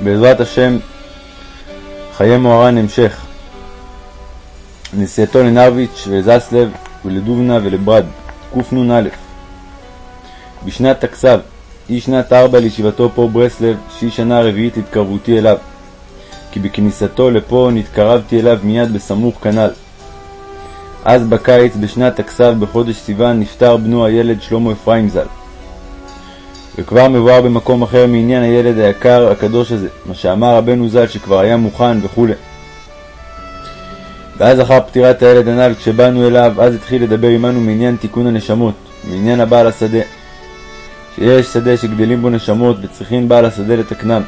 בעזרת השם, חיי מוהר"ן המשך. נסיעתו לנרוויץ' ולזסלב ולדובנה ולברד, קנ"א. בשנת תקס"ב, היא שנת ארבע לישיבתו פה ברסלב, שהיא שנה רביעית להתקרבותי אליו. כי בכניסתו לפה נתקרבתי אליו מיד בסמוך כנ"ל. אז בקיץ בשנת תקס"ב בחודש סיוון נפטר בנו הילד שלמה אפרים ז"ל. וכבר מבואר במקום אחר מעניין הילד היקר הקדוש הזה, מה שאמר רבנו ז"ל שכבר היה מוכן וכו'. ואז אחר פטירת הילד הנ"ל כשבאנו אליו, אז התחיל לדבר עמנו מעניין תיקון הנשמות, מעניין הבעל השדה. שיש שדה שגדלים בו נשמות וצריכים בעל השדה לתקנם.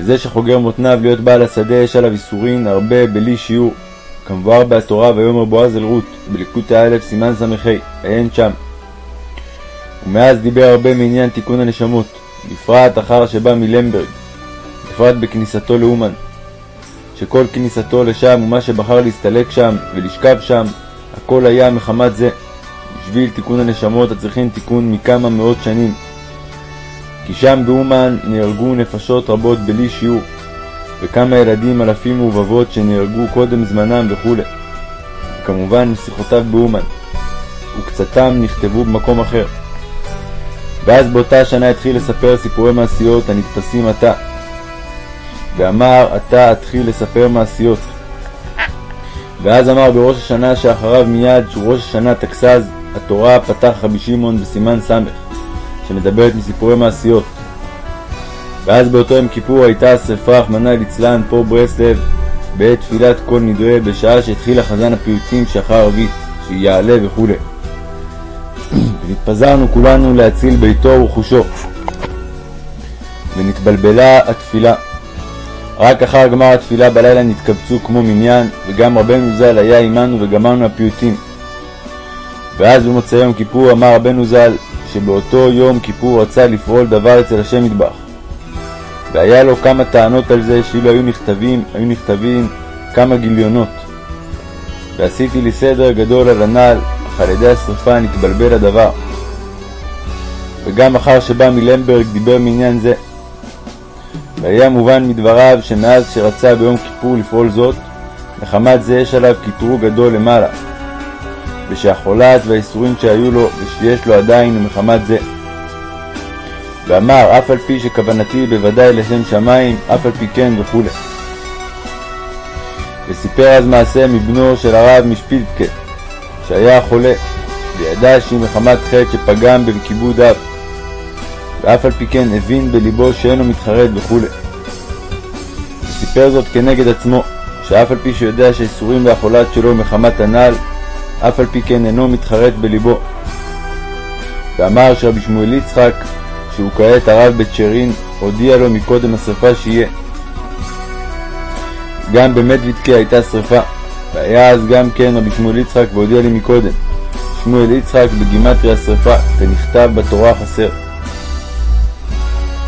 וזה שחוגר מותניו להיות בעל השדה יש עליו איסורין הרבה בלי שיעור, כמבואר בהתורה ויאמר בועז אל רות, בליקוטי א' סימן ס"ה, עיין שם. ומאז דיבר הרבה מעניין תיקון הנשמות, בפרט אחר שבא מלמברג, בפרט בכניסתו לאומן, שכל כניסתו לשם ומה שבחר להסתלק שם ולשכב שם, הכל היה מחמת זה, בשביל תיקון הנשמות הצריכים תיקון מכמה מאות שנים. כי שם באומן נהרגו נפשות רבות בלי שיעור, וכמה ילדים אלפים ורבבות שנהרגו קודם זמנם וכו'. וכמובן שיחותיו באומן, וקצתם נכתבו במקום אחר. ואז באותה שנה התחיל לספר סיפורי מעשיות הנתפסים עתה. ואמר עתה אתחיל לספר מעשיות. ואז אמר בראש השנה שאחריו מיד, שהוא ראש השנה תקסז, התורה פתח רבי שמעון בסימן ס', שמדברת מסיפורי מעשיות. ואז באותו יום כיפור הייתה השרפה, רחמנא ליצלן, פה ברסלב, בעת תפילת כל נדרי, בשעה שהתחיל החזן הפיוטים שאחר ערבית, שיעלה וכו'. והתפזרנו כולנו להציל ביתו ורכושו. ונתבלבלה התפילה. רק אחר גמר התפילה בלילה נתקבצו כמו מניין, וגם רבנו ז"ל היה עמנו וגמרנו הפיוטים. ואז במוצאי יום כיפור אמר רבנו ז"ל, שבאותו יום כיפור רצה לפעול דבר אצל השם מטבח. והיה לו כמה טענות על זה שאילו היו נכתבים, היו נכתבים כמה גיליונות. ועשיתי לי סדר גדול על הנ"ל, אך על ידי השרפה נתבלבל הדבר. וגם אחר שבא מלמברג דיבר מעניין זה. והיה מובן מדבריו שמאז שרצה ביום כיפור לפעול זאת, מחמת זה יש עליו קטרוג גדול למעלה, ושהחולת והאיסורים שהיו לו ושיש לו עדיין מחמת זה. ואמר, אף על פי שכוונתי בוודאי לשם שמיים, אף על פי כן וכו'. וסיפר אז מעשה מבנו של הרב משפילטקה, שהיה חולה, וידע שהיא מחמת חטא שפגם בכיבוד אב, ואף על פי כן הבין בלבו שאינו מתחרט וכו'. וסיפר זאת כנגד עצמו, שאף על פי שיודע שהאיסורים והחולת שלו מחמת הנ"ל, אף על פי כן אינו מתחרט בלבו. ואמר שרבי שמואל יצחק, שהוא כעת הרב בצ'רין, הודיע לו מקודם השרפה שיהיה. גם במדוידקה הייתה שרפה, והיה אז גם כן רבי שמואל יצחק והודיע לי מקודם, שמואל יצחק בגימטרי השרפה, כנכתב בתורה חסר.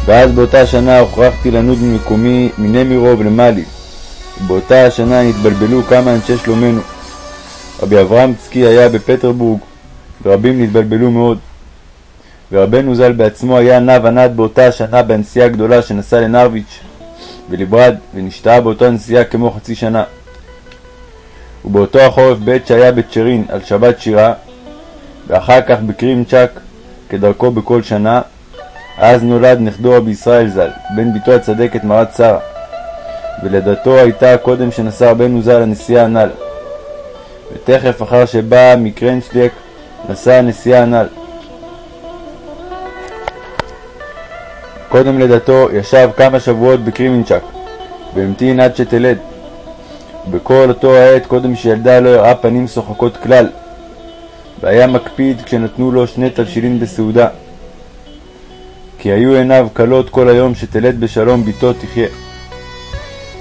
ואז באותה שנה הוכרחתי לנוד ממקומי מנמירוב למעלי, ובאותה השנה נתבלבלו כמה אנשי שלומנו. רבי אברהם צקי היה בפטרבורג, ורבים נתבלבלו מאוד. ורבנו ז"ל בעצמו היה נע ונד באותה השנה בנסיעה הגדולה שנסע לנרוויץ' ולברד, ונשתהה באותה נסיעה כמו חצי שנה. ובאותו החורף בעת שהיה בצ'רין על שבת שירה, ואחר כך בקרימצ'ק, כדרכו בכל שנה, אז נולד נכדו רבי ישראל ז"ל, בן בתו הצדקת מרת שרה, ולידתו הייתה קודם שנסע רבנו ז"ל הנסיעה הנ"ל. ותכף אחר שבא מקרנצ'דק, נסע הנסיעה הנ"ל. קודם לידתו ישב כמה שבועות בקרימינצ'ק, והמתין עד שתלד. בכל אותו העת קודם שילדה לא הראה פנים שוחקות כלל, והיה מקפיד כשנתנו לו שני תבשילין בסעודה. כי היו עיניו כלות כל היום שתלד בשלום בתו תחיה.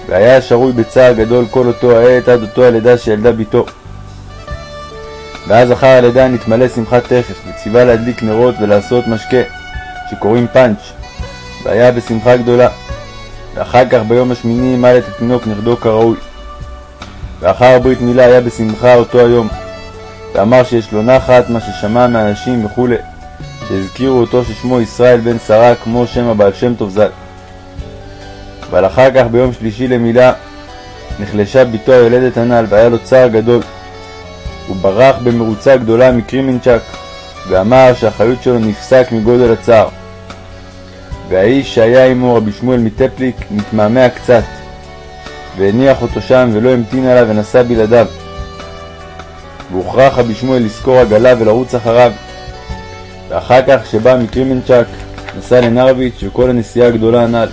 והיה שרוי בצער גדול כל אותו העת עד אותו הלידה שילדה בתו. ואז אחר הלידה נתמלא שמחת תכף, וציווה להדליק נרות ולעשות משקה, שקוראים פאנץ', והיה בשמחה גדולה. ואחר כך ביום השמיני מל את התינוק נכדו כראוי. ואחר ברית מילה היה בשמחה אותו היום. ואמר שיש לו נחת מה ששמע מאנשים וכולי, שהזכירו אותו ששמו ישראל בן שרה כמו שם הבעל שם טוב ז"ל. אבל אחר כך ביום שלישי למילה נחלשה בתו היולדת הנ"ל והיה לו צער גדול. הוא ברח במרוצה גדולה מקרימנצ'ק ואמר שהחיות שלו נפסק מגודל הצער. והאיש שהיה עמו רבי שמואל מטפליק נתמהמה קצת והניח אותו שם ולא המתין עליו ונסע בלעדיו. והוכרח רבי שמואל לשכור עגלה ולרוץ אחריו. ואחר כך שבא מקרימנצ'ק נסע לנרביץ' וכל הנסיעה הגדולה הנ"ל.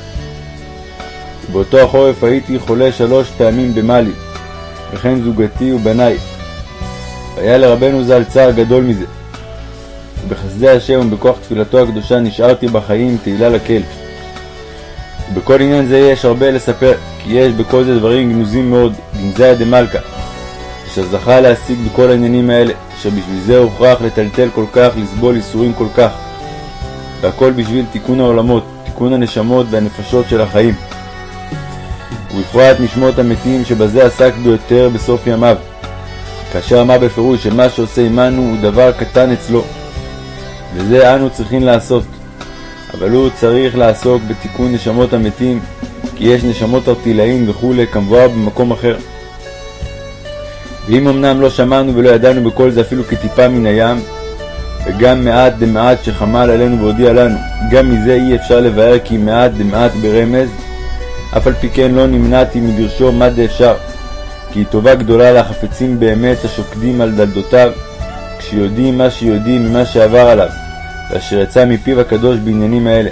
באותו החורף הייתי חולה שלוש פעמים במאלי, וכן זוגתי ובניי. והיה לרבנו ז"ל צער גדול מזה. ובחסדי השם ובכוח תפילתו הקדושה נשארתי בחיים תהילה לקהל. ובכל עניין זה יש הרבה לספר, כי יש בכל זה דברים גנוזים מאוד, גנזיה דמלכה, אשר זכה להשיג בכל העניינים האלה, אשר בשביל זה הוכרח לטלטל כל כך, לסבול ייסורים כל כך. והכל בשביל תיקון העולמות, תיקון הנשמות והנפשות של החיים. ובפרט נשמות המתים שבזה עסק ביותר בסוף ימיו, כאשר אמר בפירוש שמה שעושה עמנו הוא דבר קטן אצלו, וזה אנו צריכים לעשות. אבל הוא צריך לעסוק בתיקון נשמות המתים, כי יש נשמות ארטילאים וכולי, כמבואר במקום אחר. ואם אמנם לא שמענו ולא ידענו בכל זה אפילו כטיפה מן הים, וגם מעט דמעט שחמל עלינו והודיע לנו, גם מזה אי אפשר לבאר כי מעט דמעט ברמז, אף על פי כן לא נמנעתי מדרשו מה דאפשר, כי היא טובה גדולה לחפצים באמת השוקדים על דלדותיו, כשיודעים מה שיודעים ממה שעבר עליו, ואשר יצא מפיו הקדוש בעניינים האלה.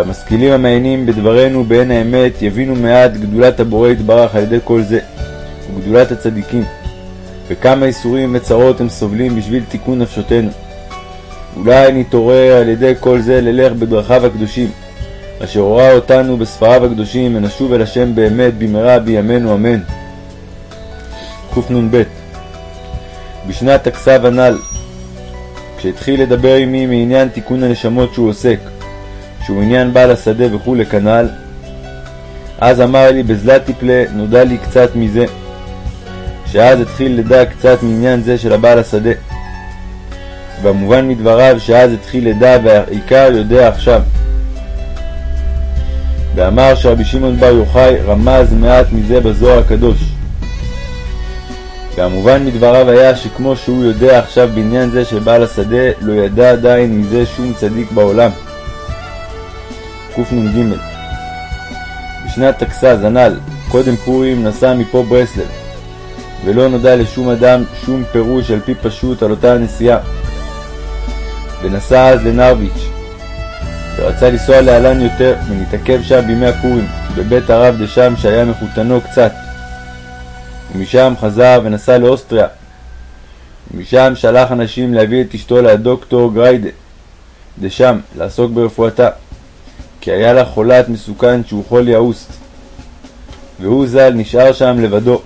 והמשכילים המעיינים בדברינו בעין האמת יבינו מעט גדולת הבורא יתברך על ידי כל זה, וגדולת הצדיקים, וכמה איסורים וצרות הם סובלים בשביל תיקון נפשותנו. אולי נתעורר על ידי כל זה ללך בדרכיו הקדושים, אשר הורה אותנו בספריו הקדושים, ונשוב אל השם באמת במהרה בימינו אמן. קנ"ב בשנת הכסב הנ"ל, כשהתחיל לדבר עמי מעניין תיקון הנשמות שהוא עוסק, שהוא עניין בעל השדה וכולי כנ"ל, אז אמר לי בזלתי פלה, נודע לי קצת מזה, שאז התחיל לדע קצת מעניין זה של הבעל השדה. והמובן מדבריו שאז התחיל לדע והעיקר יודע עכשיו. ואמר שרבי שמעון בר יוחאי רמז מעט מזה בזוהר הקדוש. והמובן מדבריו היה שכמו שהוא יודע עכשיו בעניין זה של בעל השדה, לא ידע עדיין מזה שום צדיק בעולם. קנ"ג בשנת טקסז הנ"ל, קודם פורים, נסע מפה ברסלב, ולא נודע לשום אדם שום פירוש על פי פשוט על אותה הנסיעה. ונסע אז לנרביץ', ורצה לנסוע להלן יותר, ונתעכב שם בימי הפורים, בבית הרב דשם שהיה מחותנו קצת. ומשם חזר ונסע לאוסטריה. ומשם שלח אנשים להביא את אשתו לדוקטור גריידה, דשם, לעסוק ברפואתה, כי היה לה חולת מסוכן שהוא חולי האוסט. והוא ז"ל נשאר שם לבדו.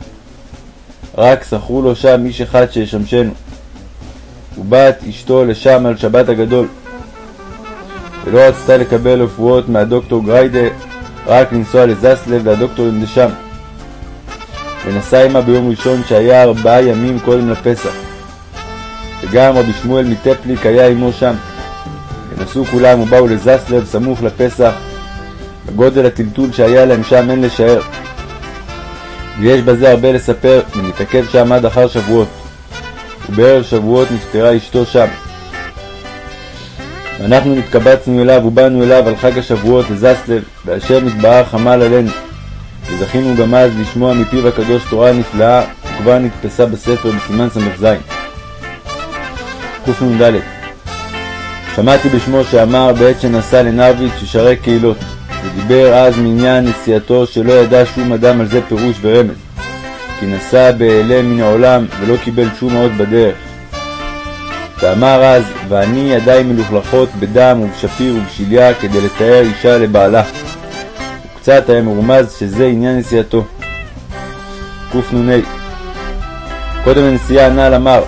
רק שכרו לו שם איש אחד שישמשנו. ובת אשתו לשם על שבת הגדול. ולא רצתה לקבל רפואות מהדוקטור גריידה, רק לנסוע לזסלב והדוקטורים לשם. ונסע עמה ביום ראשון שהיה ארבעה ימים קודם לפסח. וגם רבי שמואל מטפליק היה עמו שם. ונסעו כולם ובאו לזסלב סמוך לפסח. בגודל הטלטול שהיה להם שם אין לשער. ויש בזה הרבה לספר, ונתעכב שם עד אחר שבועות. ובערב שבועות נפטרה אשתו שם. ואנחנו נתקבצנו אליו ובאנו אליו על חג השבועות לזסלב, ואשר נתברך עמל עלינו. וזכינו גם אז לשמוע מפיו הקדוש תורה נפלאה, וכבר נתפסה בספר בסימן ס"ז. קנ"ד שמעתי בשמו שאמר בעת שנסע לנרביץ' ששרי קהילות, ודיבר אז מעניין נסיעתו שלא ידע שום אדם על זה פירוש ורמז, כי נסע באעלה מן העולם ולא קיבל שום אות בדרך. ואמר אז, ואני ידיי מלוכלכות בדם ובשפיר ובשליה כדי לתאר אישה לבעלה. וקצת היה מרומז שזה עניין נסיעתו. קנ"ה קודם הנסיעה הנ"ל אמר,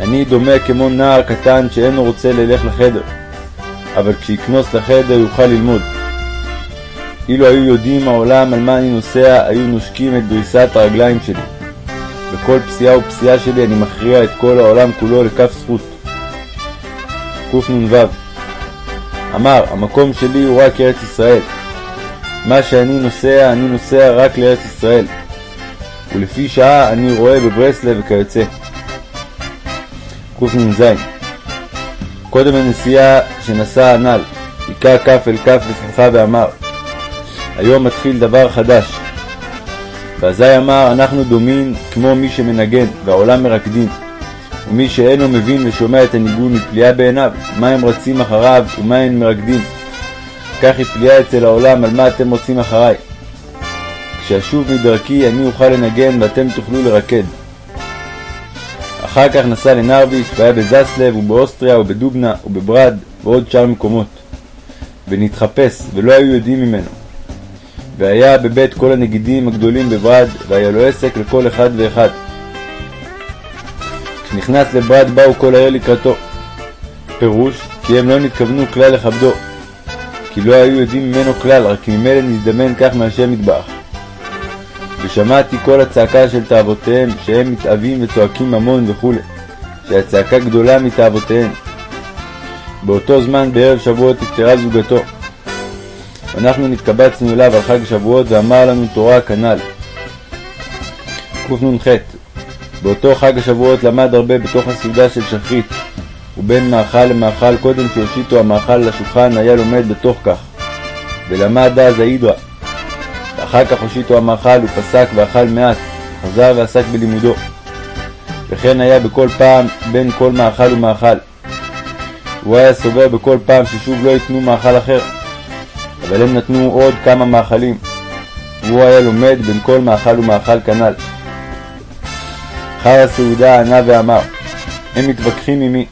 אני דומה כמו נער קטן שאינו רוצה ללך לחדר, אבל כשיקנוס לחדר יוכל ללמוד. אילו היו יודעים העולם על מה אני נוסע, היו נושקים את דריסת הרגליים שלי. בכל פסיעה ופסיעה שלי אני מכריע את כל העולם כולו לכף זכות. קנ"ו אמר, המקום שלי הוא רק ארץ ישראל, מה שאני נוסע, אני נוסע רק לארץ ישראל, ולפי שעה אני רואה בברסלב וכיוצא. קנ"ז קודם הנסיעה שנשא הנ"ל, היכה כף אל כף בשמחה ואמר, היום מתחיל דבר חדש. ואזי אמר, אנחנו דומים כמו מי שמנגן, והעולם מרקדים. ומי שאינו מבין ושומע את הניגון מפליאה בעיניו, מה הם רצים אחריו ומה הם מרקדים. כך היא פליאה אצל העולם, על מה אתם רוצים אחריי. כשאשוב מדרכי אני אוכל לנגן ואתם תוכלו לרקד. אחר כך נסע לנרביש והיה בזסלב ובאוסטריה ובדובנה ובברד ועוד שאר מקומות. ונתחפש, ולא היו יודעים ממנו. והיה בבית כל הנגידים הגדולים בברד, והיה לו עסק לכל אחד ואחד. כשנכנס לברד באו כל העיר לקראתו. פירוש, כי הם לא נתכוונו כלל לכבדו, כי לא היו יודעים ממנו כלל, רק ממילא נזדמן כך מהשם מטבח. ושמעתי כל הצעקה של תאוותיהם, שהם מתאווים וצועקים ממון וכו', שהצעקה גדולה מתאוותיהם. באותו זמן בערב שבועות נפטרה זוגתו. אנחנו נתקבצנו אליו על חג שבועות ואמר לנו תורה כנ"ל. קנ"ח באותו חג השבועות למד הרבה בתוך הסעודה של שחרית, ובין מאכל למאכל קודם שהושיטו המאכל לשולחן היה לומד בתוך כך, ולמד אז ההידרה. ואחר כך הושיטו המאכל ופסק ואכל מעט, חזר ועסק בלימודו. וכן היה בכל פעם בין כל מאכל ומאכל. הוא היה סובר בכל פעם ששוב לא ייתנו מאכל אחר, אבל הם נתנו עוד כמה מאכלים. והוא היה לומד בין כל מאכל ומאכל כנ"ל. אחר הסעודה ענה ואמר, הם מתווכחים עמי,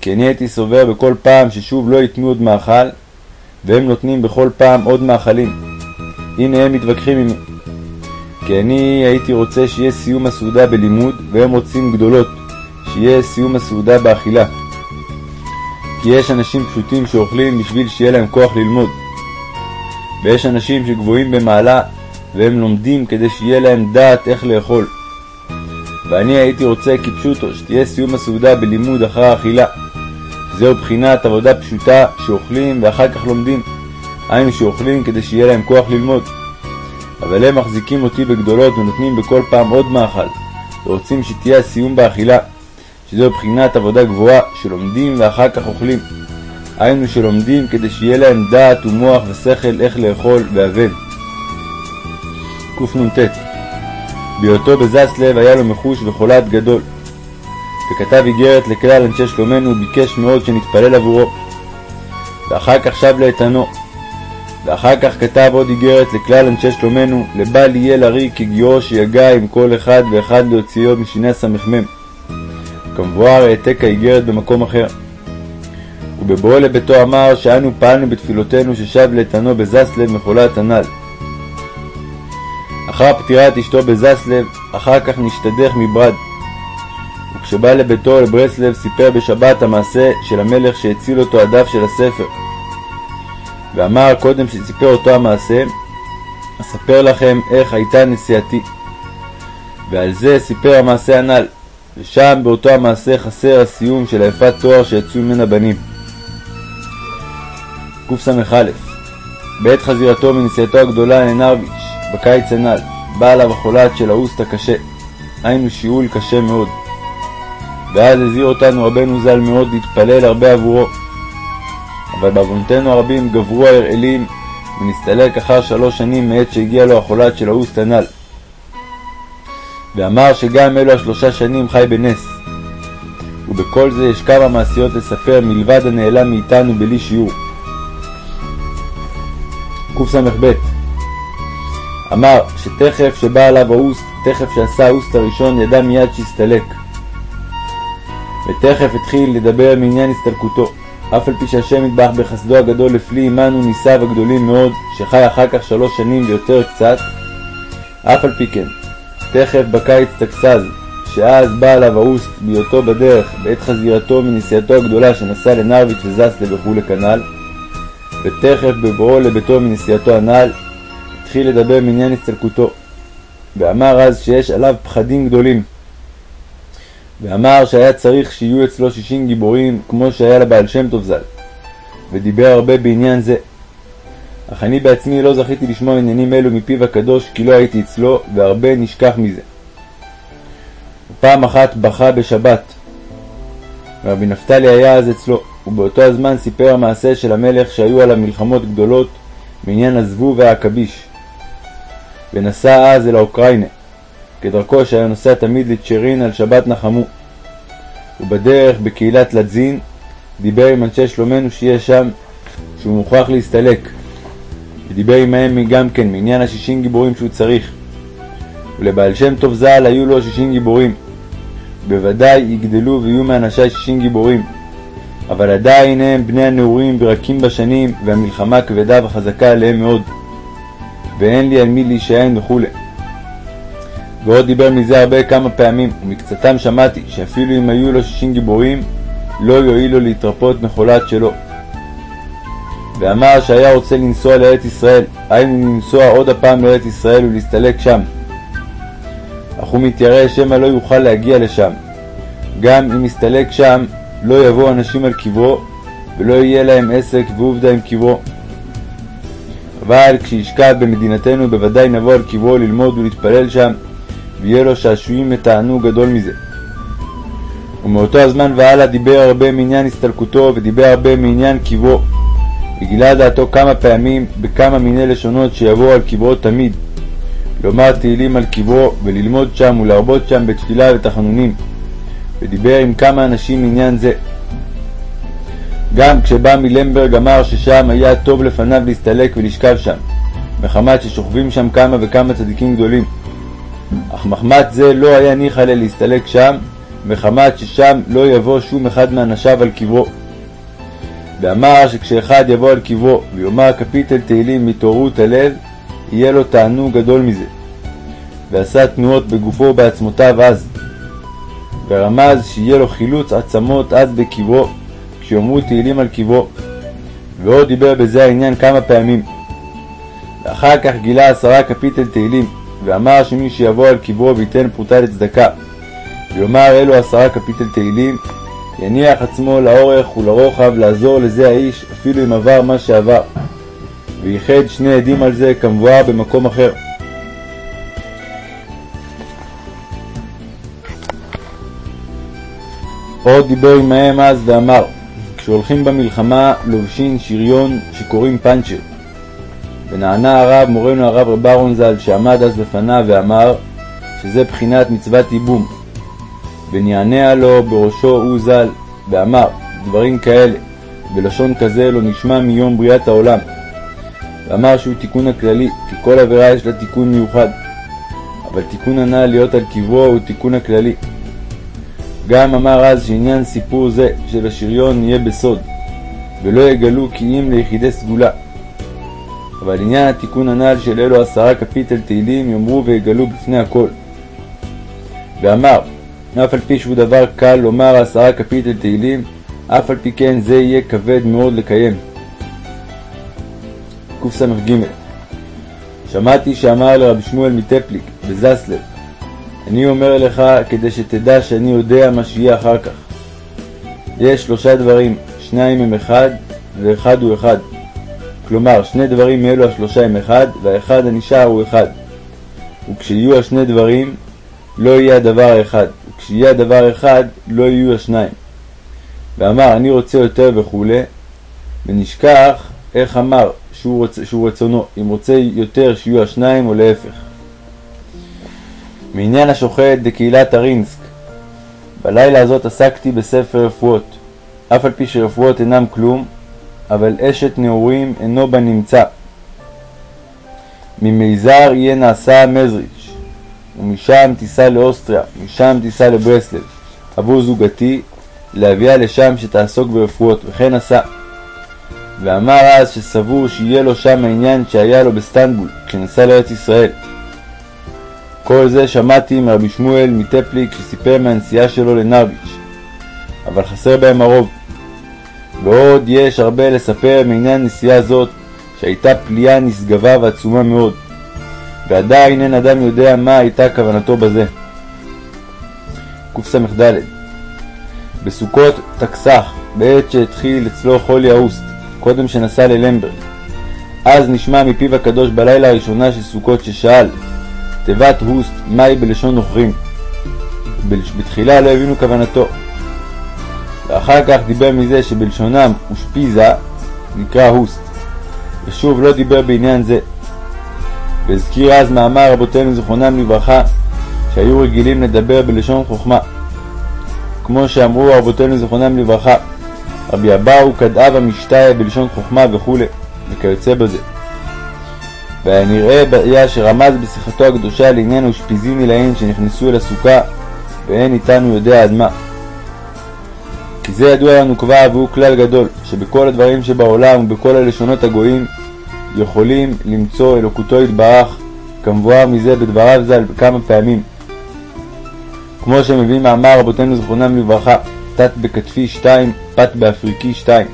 כי אני הייתי סובר בכל פעם ששוב לא ייתנו עוד מאכל, והם נותנים בכל פעם עוד מאכלים. הנה הם מתווכחים עמי. כי אני הייתי רוצה שיהיה סיום הסעודה בלימוד, והם רוצים גדולות, שיהיה סיום הסעודה באכילה. כי יש אנשים פשוטים שאוכלים בשביל שיהיה להם כוח ללמוד. ויש אנשים שגבוהים במעלה, והם לומדים כדי שיהיה להם דעת איך לאכול. ואני הייתי רוצה כפשוטו, שתהיה סיום הסעודה בלימוד אחר האכילה. זהו בחינת עבודה פשוטה שאוכלים ואחר כך לומדים. היינו שאוכלים כדי שיהיה להם כוח ללמוד. אבל הם מחזיקים אותי בגדולות ונותנים בכל פעם עוד מאכל, ורוצים שתהיה הסיום באכילה, שזהו בחינת עבודה גבוהה, שלומדים ואחר כך אוכלים. היינו שלומדים כדי שיהיה להם דעת ומוח ושכל איך לאכול ואבד. קנ"ט בהיותו בזסלב היה לו מחוש וחולת גדול, וכתב איגרת לכלל אנשי שלומנו וביקש מאוד שנתפלל עבורו. ואחר כך שב לאיתנו, ואחר כך כתב עוד איגרת לכלל אנשי שלומנו, לבל יהיה לרי כגיאו שיגע עם כל אחד ואחד להוציאו משיני סמ"ם. כמבואר העתק האיגרת במקום אחר. ובבואו לביתו אמר שאנו פעלנו בתפילותינו ששב לאיתנו בזסלב מחולת הנ"ל. אחר פטירת אשתו בזסלב, אחר כך נשתדך מברד. וכשבא לביתו לברסלב סיפר בשבת המעשה של המלך שהציל אותו הדף של הספר. ואמר קודם שסיפר אותו המעשה, אספר לכם איך הייתה נסיעתי. ועל זה סיפר המעשה הנ"ל, ושם באותו המעשה חסר הסיום של היפת תואר שיצאו ממנה בנים. קס"א בעת חזירתו מנסיעתו הגדולה לנרביץ', בקיץ הנ"ל, בא עליו החולת של האוסטה קשה, היינו שיעול קשה מאוד. ואז הזהיר אותנו רבנו ז"ל מאוד להתפלל הרבה עבורו. אבל בעוונותינו הרבים גברו ההרעלים ונסתלק אחר שלוש שנים מעת שהגיע לו החולת של האוסטה נ"ל. ואמר שגם אלו השלושה שנים חי בנס. ובכל זה יש כמה מעשיות לספר מלבד הנעלם מאיתנו בלי שיעור. קס"ב אמר שתכף שבא עליו ההוסט, תכף שעשה ההוסט הראשון, ידע מיד שהסתלק. ותכף התחיל לדבר מעניין הסתלקותו, אף על פי שהשם יתברך בחסדו הגדול הפליא עמנו ניסיו הגדולים מאוד, שחי אחר כך שלוש שנים ויותר קצת, אף על פי כן, תכף בקיץ תקסז, שאז בא עליו האוסט בהיותו בדרך, בעת חזירתו מנסיעתו הגדולה שנסע לנרביץ' וזסלה וכולי כנ"ל, ותכף בבואו לביתו מנסיעתו הנ"ל, התחיל לדבר מעניין הסתלקותו, ואמר אז שיש עליו פחדים גדולים. ואמר שהיה צריך שיהיו אצלו שישים גיבורים, כמו שהיה לבעל שם טוב ז"ל, ודיבר הרבה בעניין זה. אך אני בעצמי לא זכיתי לשמוע עניינים אלו מפיו הקדוש, כי לא הייתי אצלו, והרבה נשכח מזה. ופעם אחת בכה בשבת, ורבי נפתלי היה אז אצלו, ובאותו הזמן סיפר המעשה של המלך שהיו עליו מלחמות גדולות בעניין הזבוב והעכביש. ונסע אז אל האוקראינה, כדרכו שהיה נוסע תמיד לצ'רין על שבת נחמו. ובדרך בקהילת לדזין דיבר עם אנשי שלומנו שיהיה שם, שהוא מוכרח להסתלק. ודיבר עמהם גם כן מעניין השישים גיבורים שהוא צריך. ולבעל שם טוב ז"ל היו לו שישים גיבורים. בוודאי יגדלו ויהיו מאנשי שישים גיבורים. אבל עדיין הם בני הנעורים ורקים בשנים, והמלחמה כבדה וחזקה עליהם מאוד. ואין לי על מי להישען וכו'. ועוד דיבר מזה הרבה כמה פעמים, ומקצתם שמעתי שאפילו אם היו לו שישים גיבורים, לא יועיל לו להתרפות מחולת שלו. ואמר שהיה רוצה לנסוע לארץ ישראל, היינו לנסוע עוד הפעם לארץ ישראל ולהסתלק שם. אך הוא מתיירא שמא לא יוכל להגיע לשם. גם אם יסתלק שם, לא יבואו אנשים על קברו, ולא יהיה להם עסק ועובדה עם קברו. אבל כשישכב במדינתנו בוודאי נבוא על קברו ללמוד ולהתפלל שם, ויהיה לו שעשועים ותענוג גדול מזה. ומאותו הזמן והלאה דיבר הרבה מעניין הסתלקותו, ודיבר הרבה מעניין קברו. וגילה דעתו כמה פעמים, בכמה מיני לשונות שיבואו על קברו תמיד. לומר תהילים על קברו, וללמוד שם ולהרבות שם בתפילה ותחנונים. ודיבר עם כמה אנשים עניין זה. גם כשבא מלמברג אמר ששם היה טוב לפניו להסתלק ולשכב שם, מחמת ששוכבים שם כמה וכמה צדיקים גדולים. אך מחמת זה לא היה ניחא לה להסתלק שם, מחמת ששם לא יבוא שום אחד מאנשיו על קברו. ואמר שכשאחד יבוא על קברו ויאמר קפיטל תהילים מהתעוררות הלב, יהיה לו תענוג גדול מזה. ועשה תנועות בגופו ובעצמותיו אז. ורמז שיהיה לו חילוץ עצמות אז בקברו, כשיאמרו תהילים על קברו. ועוד דיבר בזה העניין כמה פעמים. ואחר כך גילה עשרה קפיטל תהילים, ואמר שמי שיבוא על קברו וייתן פרוטה לצדקה, ויאמר אלו עשרה קפיטל תהילים, יניח עצמו לאורך ולרוחב לעזור לזה האיש, אפילו אם עבר מה שעבר. וייחד שני עדים על זה כמבואר במקום אחר. עוד דיבר עמהם אז ואמר, כשהולכים במלחמה לובשים שריון שקוראים פנצ'ר. ונענה הרב, מורנו הרב רב אהרון ז"ל, שעמד אז לפניו ואמר שזה בחינת מצוות ייבום. ונענע לו בראשו הוא ז"ל, ואמר דברים כאלה, בלשון כזה לא נשמע מיום בריאת העולם. ואמר שהוא תיקון הכללי, כי כל עבירה יש לה תיקון מיוחד. אבל תיקון הנ"ל להיות על קברו הוא תיקון הכללי. גם אמר אז שעניין סיפור זה של השריון יהיה בסוד, ולא יגלו כי אם ליחידי סגולה. אבל עניין התיקון הנ"ל של אלו עשרה קפיטל תהילים יאמרו ויגלו בפני הכל. ואמר, אף על פי שהוא דבר קל לומר עשרה קפיטל תהילים, אף על פי כן זה יהיה כבד מאוד לקיים. קס"ג שמעתי שאמר לרבי שמואל מטפליק בזסלב אני אומר לך כדי שתדע שאני יודע מה שיהיה אחר כך. יש שלושה דברים, שניים הם אחד ואחד הוא אחד. כלומר, שני דברים מאלו השלושה הם אחד, והאחד הנשאר הוא אחד. וכשיהיו השני דברים, לא יהיה הדבר האחד, וכשיהיה הדבר האחד, לא יהיו השניים. ואמר, אני רוצה יותר וכולי, ונשכח איך אמר שהוא, רוצ, שהוא רצונו, אם רוצה יותר שיהיו השניים או להפך. מעניין השוחט דקהילת ארינסק בלילה הזאת עסקתי בספר רפואות, אף על פי שרפואות אינם כלום, אבל אשת נעורים אינו בנמצא. ממיזר יהיה נעשה מזריץ', ומשם תיסע לאוסטריה, משם תיסע לברסלב, עבור זוגתי, להביאה לשם שתעסוק ברפואות, וכן עשה. ואמר אז שסבור שיהיה לו שם העניין שהיה לו בסטנבול, כשנסע לארץ ישראל. כל זה שמעתי מרבי שמואל מטפליק שסיפר מהנסיעה שלו לנרביץ', אבל חסר בהם הרוב. ועוד יש הרבה לספר מעניין נסיעה זאת, שהייתה פליאה נשגבה ועצומה מאוד, ועדיין אין אדם יודע מה הייתה כוונתו בזה. קס"ד בסוכות תקסח, בעת שהתחיל אצלו חולי ההוסט, קודם שנסע ללמברג. אז נשמע מפיו הקדוש בלילה הראשונה של סוכות ששאל, תיבת הוסט, מהי בלשון נוכרים? בתחילה לא הבינו כוונתו. ואחר כך דיבר מזה שבלשונם אושפיזה נקרא הוסט, ושוב לא דיבר בעניין זה. והזכיר אז מאמר רבותינו זיכרונם לברכה, שהיו רגילים לדבר בלשון חוכמה. כמו שאמרו רבותינו זיכרונם לברכה, רבי אבאו כדאב המשתיה בלשון חוכמה וכו', וכיוצא בזה. והיה נראה היה שרמז בשיחתו הקדושה לעניין אושפיזיני להן שנכנסו אל הסוכה, ואין איתנו יודע עד מה. כי זה ידוע לנו כבר, והוא כלל גדול, שבכל הדברים שבעולם ובכל הלשונות הגויים יכולים למצוא אלוקותו יתברך, כמבואר מזה בדבריו ז"ל כמה פעמים. כמו שמביא מאמר רבותינו זכרונם לברכה, טט בכתפי שתיים, פת באפריקי שתיים.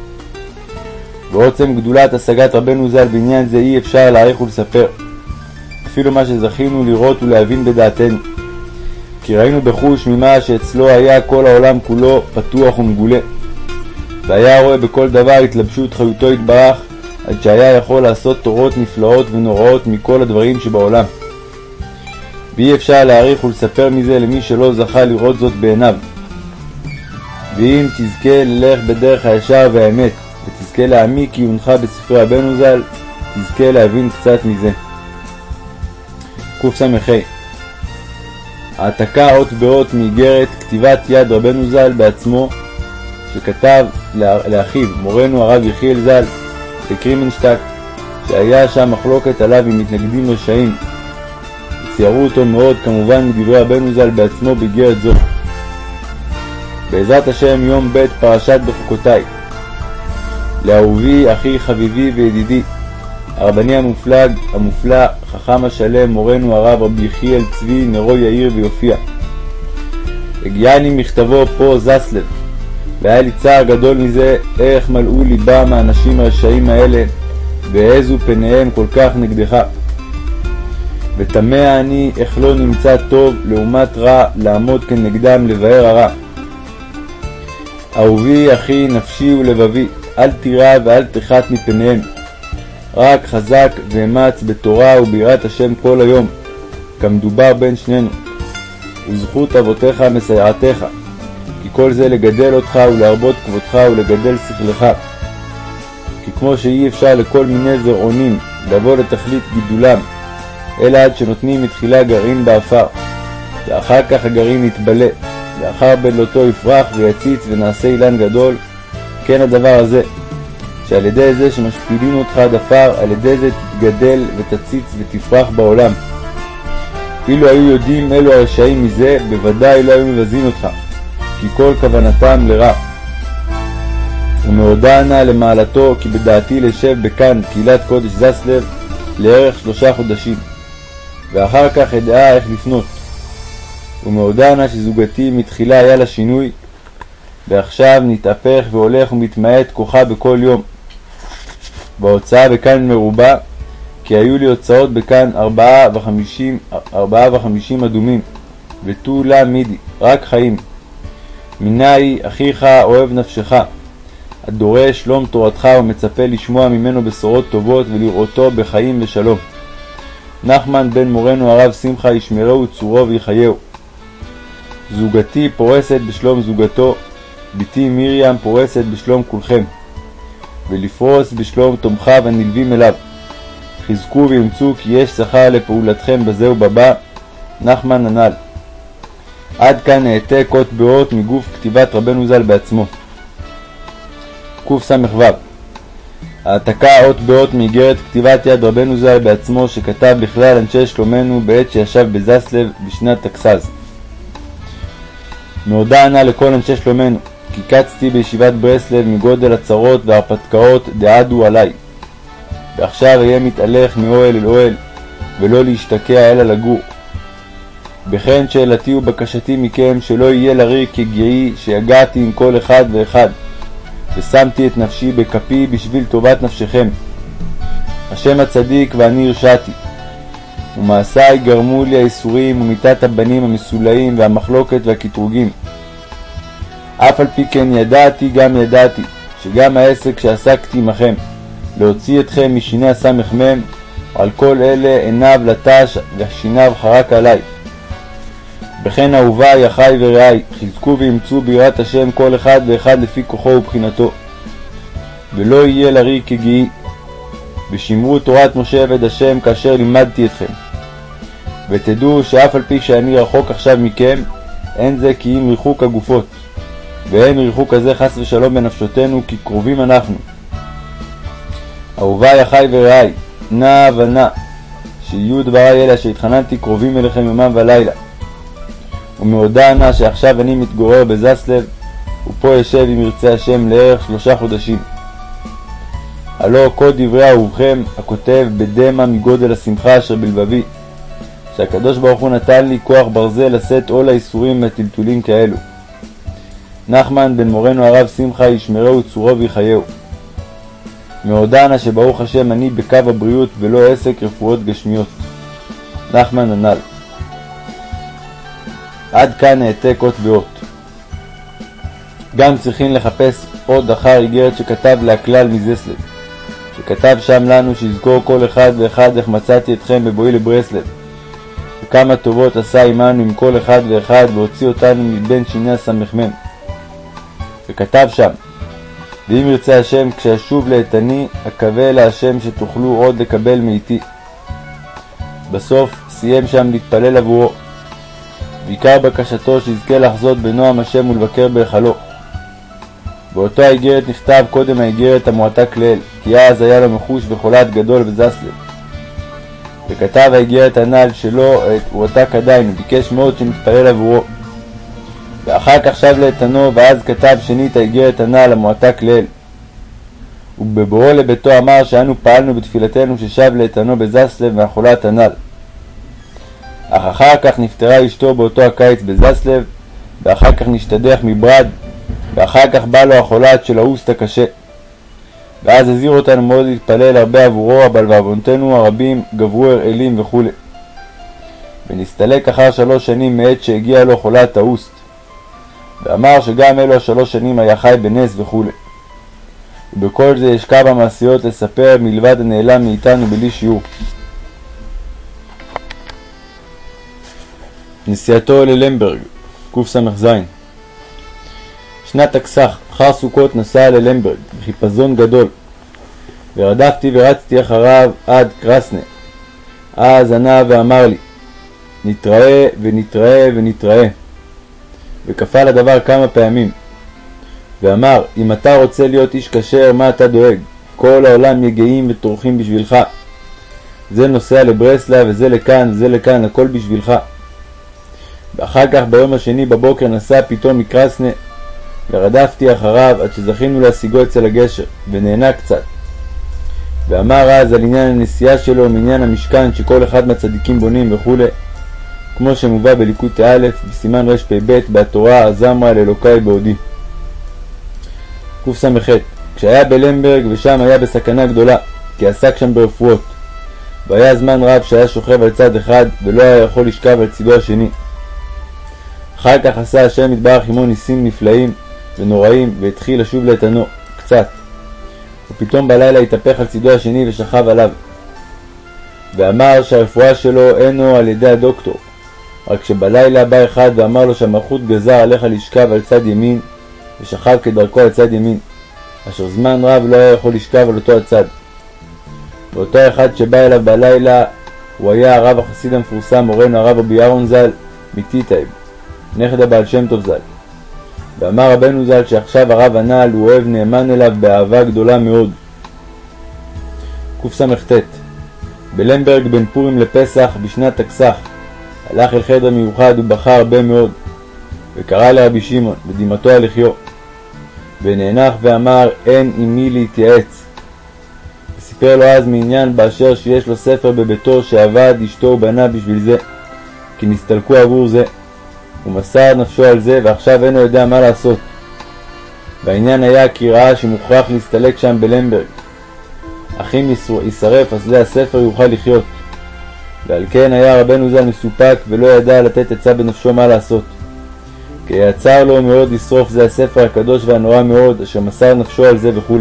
ועוצם גדולת השגת רבנו ז"ל בעניין זה אי אפשר להעריך ולספר. אפילו מה שזכינו לראות ולהבין בדעתנו. כי ראינו בחוש ממש שאצלו היה כל העולם כולו פתוח ומגולה. והיה רואה בכל דבר התלבשות חיותו יתברך, עד שהיה יכול לעשות תורות נפלאות ונוראות מכל הדברים שבעולם. ואי אפשר להעריך ולספר מזה למי שלא זכה לראות זאת בעיניו. ואם תזכה ללך בדרך הישר והאמת, ותזכה להעמיק עיונך בספרי רבנו ז"ל, תזכה להבין קצת מזה. קס"ה העתקה אות באות מאיגרת כתיבת יד רבנו ז"ל בעצמו, שכתב לאחיו, מורנו הרב יחיאל ז"ל, בקרימנשטק, שהיה שם מחלוקת עליו עם מתנגדים רשעים. ציערו אותו מאוד כמובן מדברי רבנו ז"ל בעצמו באיגרת זו. בעזרת השם יום ב' פרשת בחוקותי. לאהובי, אחי, חביבי וידידי, הרבני המופלג, המופלא, חכם השלם, מורנו הרב רבי יחיאל צבי, נרו יאיר ויופיע. הגיעני מכתבו פה זסלב, והיה לי צער גדול מזה, איך מלאו ליבם האנשים הרשעים האלה, והעזו פניהם כל כך נגדך. ותמה אני איך לא נמצא טוב לעומת רע לעמוד כנגדם לבאר הרע. אהובי אחי נפשי ולבבי, אל תירא ואל תחת מפניהם. רק חזק ואמץ בתורה וביראת השם כל היום, כמדובר בין שנינו. וזכות אבותיך מסייעתך, כי כל זה לגדל אותך ולהרבות כבודך ולגדל שכלך. כי כמו שאי אפשר לכל מיני זרעונים לבוא לתכלית גידולם, אלא עד שנותנים מתחילה גרעין בעפר, ואחר כך הגרעין יתבלה, לאחר בלותו יפרח ויציץ ונעשה אילן גדול, כן הדבר הזה, שעל ידי זה שמשפילים אותך עד עפר, על ידי זה תתגדל ותציץ ותפרח בעולם. אילו היו יודעים אלו הרשעים מזה, בוודאי לא היו מבזים אותך, כי כל כוונתם לרע. ומעודה נא למעלתו, כי בדעתי לשב בכאן קהילת קודש זסלב לערך שלושה חודשים, ואחר כך אדעה איך לפנות. ומעודה נא שזוגתי מתחילה היה לה שינוי, ועכשיו נתהפך והולך ומתמעט כוחה בכל יום. בהוצאה בכאן מרובה, כי היו לי הוצאות בכאן ארבעה וחמישים, ארבעה וחמישים אדומים, ותו לה מידי, רק חיים. מנאי אחיך אוהב נפשך, הדורש שלום תורתך ומצפה לשמוע ממנו בשורות טובות ולראותו בחיים ושלום. נחמן בן מורנו הרב שמחה ישמרהו צורו ויחייהו. זוגתי פורסת בשלום זוגתו, בתי מרים פורסת בשלום כולכם. ולפרוס בשלום תומכיו הנלווים אליו. חזקו ואמצו כי יש שכר לפעולתכם בזה ובבא, נחמן הנ"ל. עד כאן העתק אות באות מגוף כתיבת רבנו ז"ל בעצמו. קס"ו העתקה אות באות מאיגרת כתיבת יד רבנו ז"ל בעצמו שכתב בכלל אנשי שלומנו בעת שישב בזסלב בשנת תקס"ז. מעודה נא לכל אנשי שלומנו כי קצתי בישיבת ברסלב מגודל הצרות וההרפתקאות דעדו עלי. ועכשיו אהיה מתהלך מאוהל אל אוהל, ולא להשתקע אלא לגור. וכן שאלתי ובקשתי מכם שלא יהיה לריק כגאי שיגעתי עם כל אחד ואחד, ושמתי את נפשי בכפי בשביל טובת נפשכם. השם הצדיק ואני הרשעתי. ומעשיי גרמו לי האיסורים ומיתת הבנים המסולאים והמחלוקת והקטרוגים. אף על פי כן ידעתי גם ידעתי, שגם העסק שעסקתי עמכם, להוציא אתכם משיני הסמ"ם, על כל אלה עיניו לטש ושיניו חרק עלי. וכן אהובי, אחי ורעי, חזקו ואמצו ביראת השם כל אחד ואחד לפי כוחו ובחינתו. ולא יהיה לרי כגאי. ושמרו תורת משה עבד השם כאשר לימדתי אתכם. ותדעו שאף על פי שאני רחוק עכשיו מכם, אין זה כי אם ריחוק הגופות. ואין ריחוק הזה חס ושלום בנפשותנו, כי קרובים אנחנו. אהובי אחי ורעי, נא ונא, שיהיו דברי אלה אשר התחננתי קרובים אליכם יומם ולילה. ומעודה נא שעכשיו אני מתגורר בזסלב, ופה אשב אם ירצה השם לערך שלושה חודשים. הלא כל דברי אהובכם הכותב בדמע מגודל השמחה אשר בלבבי, שהקדוש ברוך הוא נתן לי כוח ברזל לשאת עול האיסורים והטלטולים כאלו. נחמן בן מורנו הרב שמחה ישמרהו צורו ויחייהו. מעודנה שברוך השם אני בקו הבריאות ולא עסק רפואות גשמיות. נחמן הנ"ל. עד כאן העתק אות ואות. גם צריכים לחפש עוד אחר איגרת שכתב להכלל מזסלב, שכתב שם לנו שיזכור כל אחד ואחד איך מצאתי אתכם בבואי לברסלב, וכמה טובות עשה עמנו עם כל אחד ואחד והוציא אותנו מבין שיני הסמ"ם. וכתב שם ואם ירצה השם כשאשוב לאיתני אקווה להשם שתוכלו עוד לקבל מאיתי. בסוף סיים שם להתפלל עבורו. ועיקר בקשתו שיזכה לחזות בנועם השם ולבקר בהיכלו. באותו האיגרת נכתב קודם האיגרת המועתק לאל, כי אז היה לו מחוש וחולת גדול בזסלב. וכתב האיגרת הנ"ל שלא הוא עתק עדיין, וביקש מאוד שנתפלל עבורו. ואחר כך שב לאיתנו, ואז כתב שנית האיגרת הנ"ל המועתק לאל. ובבואו לביתו אמר שאנו פעלנו בתפילתנו ששב לאיתנו בזסלב מהחולת הנ"ל. אך אחר כך נפטרה אשתו באותו הקיץ בזסלב, ואחר כך נשתדך מבראד, ואחר כך בא לו החולאת של ההוסט הקשה. ואז הזהיר אותנו מאוד להתפלל הרבה עבורו, אבל בעוונותינו הרבים גברו האראלים וכו'. ונסתלק אחר שלוש שנים מעת שהגיע לו חולאת ההוסט. ואמר שגם אלו השלוש שנים היה חי בנס וכו'. ובכל זה יש כמה מעשיות לספר מלבד הנעלם מאיתנו בלי שיעור. נסיעתו ללמברג, קס"ז שנת תקס"ח, אחר סוכות נסע ללמברג, בחיפזון גדול, ורדפתי ורצתי אחריו עד קרסנה. אז ענה ואמר לי, נתראה ונתראה ונתראה. וכפה לדבר כמה פעמים. ואמר, אם אתה רוצה להיות איש כשר, מה אתה דואג? כל העולם יגעים וטורחים בשבילך. זה נוסע לברסלה וזה לכאן וזה לכאן, הכל בשבילך. ואחר כך ביום השני בבוקר נסע פתאום מקרסנה, ורדפתי אחריו עד שזכינו להשיגו אצל הגשר, ונהנה קצת. ואמר אז על עניין הנסיעה שלו מעניין המשכן שכל אחד מהצדיקים בונים וכו', כמו שמובא בליקוטי א', בסימן רפ"ב, בהתורה הזמרה לאלוקי בעודי. קס"ח כשהיה בלמברג ושם היה בסכנה גדולה, כי עסק שם ברפואות. והיה זמן רב שהיה שוכב על צד אחד, ולא היה יכול לשכב על צידו השני. אחר כך עשה השם יתברך עמו ניסים נפלאים ונוראים, והתחיל לשוב לאיתנו, קצת. ופתאום בלילה התהפך על צידו השני ושכב עליו. ואמר שהרפואה שלו אינו על ידי הדוקטור, רק שבלילה בא אחד ואמר לו שהמלכות גזר עליך לשכב על צד ימין, ושכב כדרכו על צד ימין, אשר זמן רב לא היה יכול לשכב על אותו הצד. ואותו אחד שבא אליו בלילה הוא היה הרב החסיד המפורסם מורנו הרב רבי אהרון ז"ל מטיטיוב, נכד הבעל שם טוב ז"ל. ואמר רבנו ז"ל שעכשיו הרב הנ"ל הוא אוהב נאמן אליו באהבה גדולה מאוד. קס"ט בלמברג בין פורים לפסח בשנת תקס"ח הלך אל חדר מיוחד ובכה הרבה מאוד, וקרא לרבי שמעון בדמעתו הלחיו, ונאנח ואמר אין עם מי להתייעץ. וסיפר לו אז מעניין באשר שיש לו ספר בביתו שעבד אשתו ובנה בשביל זה, כי נסתלקו עבור זה, ומסר נפשו על זה, ועכשיו אינו יודע מה לעשות. והעניין היה כי ראה שמוכרח להסתלק שם בלמברג. אך אם יישרף אז זה הספר יוכל לחיות. ועל כן היה רבנו ז"ל מסופק ולא ידע לתת עצה בנפשו מה לעשות. כי יצר לו מאוד לשרוף זה הספר הקדוש והנורא מאוד, אשר מסר נפשו על זה וכו'.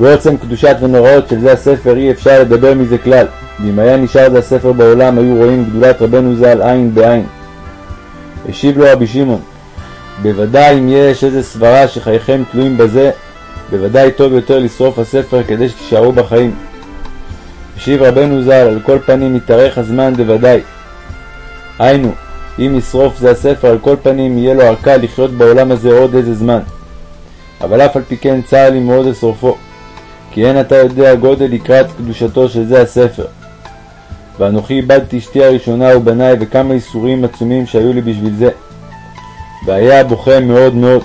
ועוצם קדושת ונוראות של זה הספר אי אפשר לדבר מזה כלל, ואם היה נשאר זה הספר בעולם היו רואים גדולת רבנו ז"ל עין בעין. השיב לו רבי שמעון, בוודאי אם יש איזה סברה שחייכם תלויים בזה, בוודאי טוב יותר לשרוף הספר כדי שתישארו בחיים. השיב רבנו ז"ל, על כל פנים יתארך הזמן בוודאי. היינו, אם ישרוף זה הספר, על כל פנים יהיה לו ארכה לחיות בעולם הזה עוד איזה זמן. אבל אף על פי כן צר לי מאוד לשרופו, כי אין אתה יודע גודל לקראת קדושתו של זה הספר. ואנוכי איבדתי אשתי הראשונה ובניי וכמה איסורים עצומים שהיו לי בשביל זה. והיה בוכה מאוד מאוד.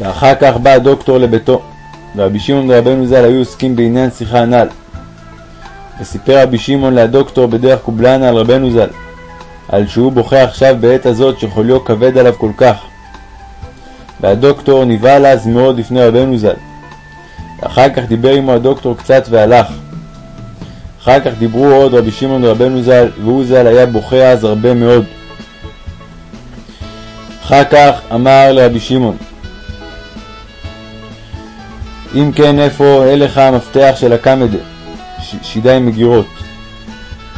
ואחר כך בא הדוקטור לביתו, ורבי שמעון ורבנו ז"ל היו עוסקים בעניין שיחה הנ"ל. וסיפר רבי שמעון לדוקטור בדרך קובלנה על רבנו ז"ל, על שהוא בוכה עכשיו בעת הזאת שחוליו כבד עליו כל כך. והדוקטור נבהל אז מאוד לפני רבנו ז"ל. אחר כך דיבר עמו הדוקטור קצת והלך. אחר כך דיברו עוד רבי שמעון ורבנו ז"ל, והוא ז"ל היה בוכה אז הרבה מאוד. אחר כך אמר לרבי שמעון, אם כן איפה אין לך המפתח של הקמדה, שידה עם מגירות.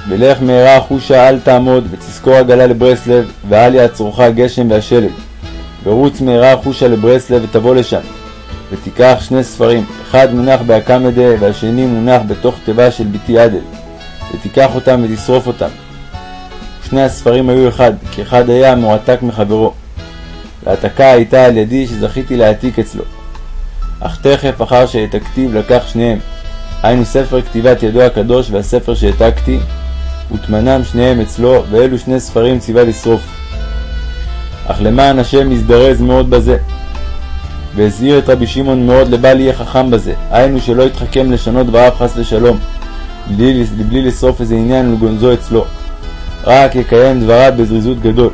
ולך מהרה חושה אל תעמוד, ותזכור עגלה לברסלב, ואל יעצורך הגשם והשלג. ורוץ מהרה חושה לברסלב ותבוא לשם. ותיקח שני ספרים, אחד מונח באקמדה והשני מונח בתוך תיבה של בתי עדל, ותיקח אותם ותשרוף אותם. שני הספרים היו אחד, כי אחד היה מועתק מחברו. והעתקה הייתה על ידי שזכיתי להעתיק אצלו. אך תכף אחר שהעתקתיו לקח שניהם, היינו ספר כתיבת ידו הקדוש והספר שהעתקתי, וטמנם שניהם אצלו, ואלו שני ספרים ציווה לשרוף. אך למען השם הזדרז מאוד בזה. והזהיר את רבי שמעון מאוד לבל יהיה חכם בזה, היינו שלא יתחכם לשנות דבריו חס ושלום, בלי, בלי לשרוף איזה עניין ולגונזו אצלו, רק יקיים דבריו בזריזות גדול.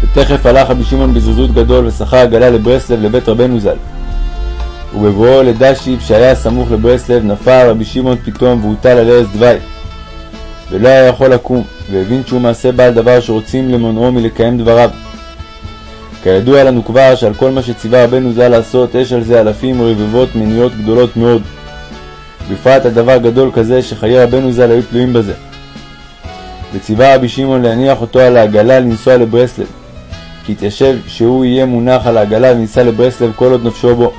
ותכף הלך רבי שמעון בזריזות גדול ושכר עגלה לברסלב לבית רבנו ז"ל. ובבואו לדשיב שהיה סמוך לברסלב נפל רבי שמעון פתאום והוטל על ערש דווי. ולא היה יכול לקום, והבין שהוא מעשה בעל דבר שרוצים למונעו מלקיים דבריו. כידוע לנו כבר שעל כל מה שציווה רבנו ז"ל לעשות יש על זה אלפים ורבבות מניות גדולות מאוד. בפרט על דבר גדול כזה שחיי רבנו ז"ל היו תלויים בזה. וציווה רבי שמעון להניח אותו על העגלה לנסוע לברסלב, כי התיישב שהוא יהיה מונח על העגלה וניסע לברסלב כל עוד נפשו בו.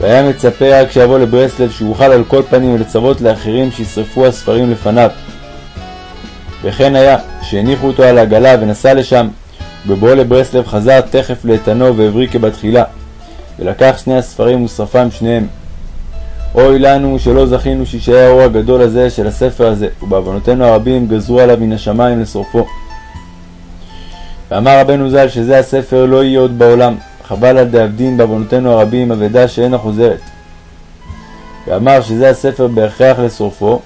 והיה מצפה רק שיבוא לברסלב שיוכל על כל פנים ולצוות לאחרים שישרפו הספרים לפניו. וכן היה, שהניחו אותו על העגלה ונסע לשם, ובבואו לברסלב חזר תכף לאיתנו והבריא כבתחילה, ולקח שני הספרים ושרפם שניהם. אוי לנו שלא זכינו שישאר האור הגדול הזה של הספר הזה, ובעוונותינו הרבים גזרו עליו מן השמיים לשרפו. ואמר רבנו ז"ל שזה הספר לא יהיה עוד בעולם, חבל על דאבדין בעוונותינו הרבים אבדה שאינה חוזרת. ואמר שזה הספר בהכרח לשרופו,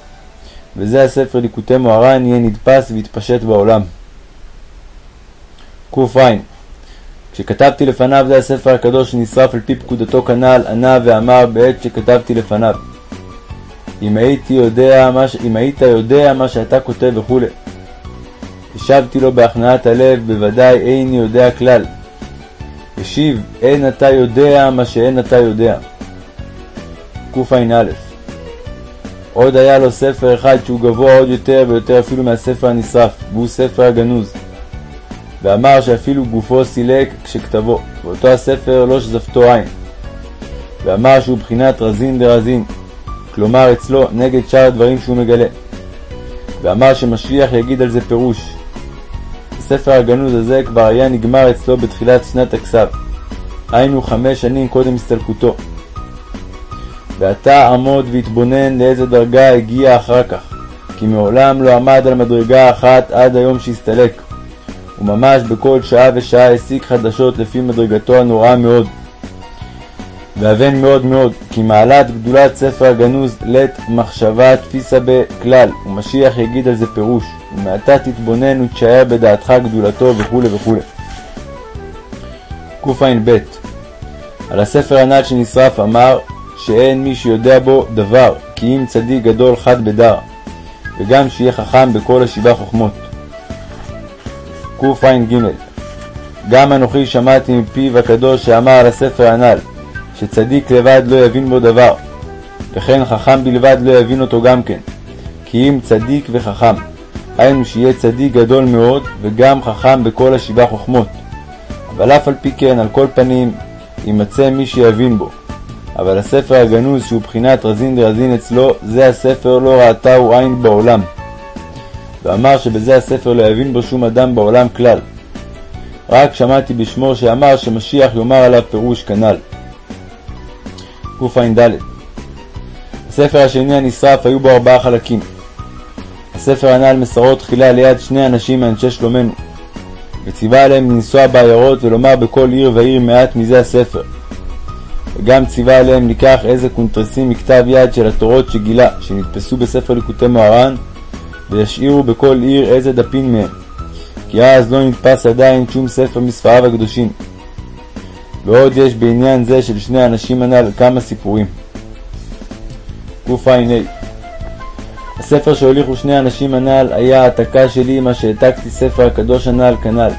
וזה הספר ליקוטי מוהר"ן יהיה נדפס ויתפשט בעולם. ק"ע כשכתבתי לפניו זה הספר הקדוש שנשרף על פי פקודתו כנ"ל, ענה ואמר בעת שכתבתי לפניו. אם, יודע מה, אם היית יודע מה שאתה כותב וכולי. השבתי לו בהכנעת הלב, בוודאי איני יודע כלל. השיב, אין אתה יודע מה שאין אתה יודע. קע"א עוד היה לו ספר אחד שהוא גבוה עוד יותר ויותר אפילו מהספר הנשרף, והוא ספר הגנוז. ואמר שאפילו גופו סילק כשכתבו, ואותו הספר לא שזפתו עין. ואמר שהוא בחינת רזין דרזין, כלומר אצלו נגד שאר הדברים שהוא מגלה. ואמר שמשליח יגיד על זה פירוש. הספר הגנוז הזה כבר היה נגמר אצלו בתחילת שנת הכסף, היינו חמש שנים קודם הסתלקותו. ועתה עמוד והתבונן לאיזה דרגה הגיע אחר כך, כי מעולם לא עמד על מדרגה אחת עד היום שהסתלק. וממש בכל שעה ושעה הסיק חדשות לפי מדרגתו הנוראה מאוד. ואבן מאוד מאוד, כי מעלת גדולת ספר הגנוז לית מחשבה תפיסה בכלל, ומשיח יגיד על זה פירוש, ומעתה תתבונן ותשאר בדעתך גדולתו וכו' וכו'. קע"ב על הספר הנ"ל שנשרף אמר שאין מי שיודע בו דבר, כי אם צדיק גדול חד בדר, וגם שיהיה חכם בכל השבעה חוכמות. קע"ג גם אנוכי שמעתי מפיו הקדוש שאמר על הספר הנ"ל, שצדיק לבד לא יבין בו דבר, וכן חכם בלבד לא יבין אותו גם כן, כי אם צדיק וחכם, היינו שיהיה צדיק גדול מאוד, וגם חכם בכל השבעה חוכמות. אבל אף על פי כן, על כל פנים, יימצא מי שיבין בו. אבל הספר הגנוז, שהוא בחינת רזין דרזין אצלו, זה הספר לא ראתהו עין בעולם. ואמר שבזה הספר לא יבין בו שום אדם בעולם כלל. רק שמעתי בשמו שאמר שמשיח יאמר עליו פירוש כנ"ל. קע"ד הספר השני הנשרף היו בו ארבעה חלקים. הספר הנ"ל מסרות תחילה ליד שני אנשים מאנשי שלומנו, וציווה עליהם לנסוע בעיירות ולומר בכל עיר ועיר מעט מזה הספר. וגם ציווה עליהם לקח איזה קונטרסים מכתב יד של התורות שגילה, שנתפסו בספר ליקוטי מוהר"ן, וישאירו בכל עיר איזה דפים מהם, כי אז לא נתפס עדיין שום ספר מספריו הקדושים. ועוד יש בעניין זה של שני האנשים הנ"ל כמה סיפורים. קע"ה הספר שהוליכו שני האנשים הנ"ל היה העתקה שלי מה שהעתקתי ספר הקדוש הנ"ל כנ"ל.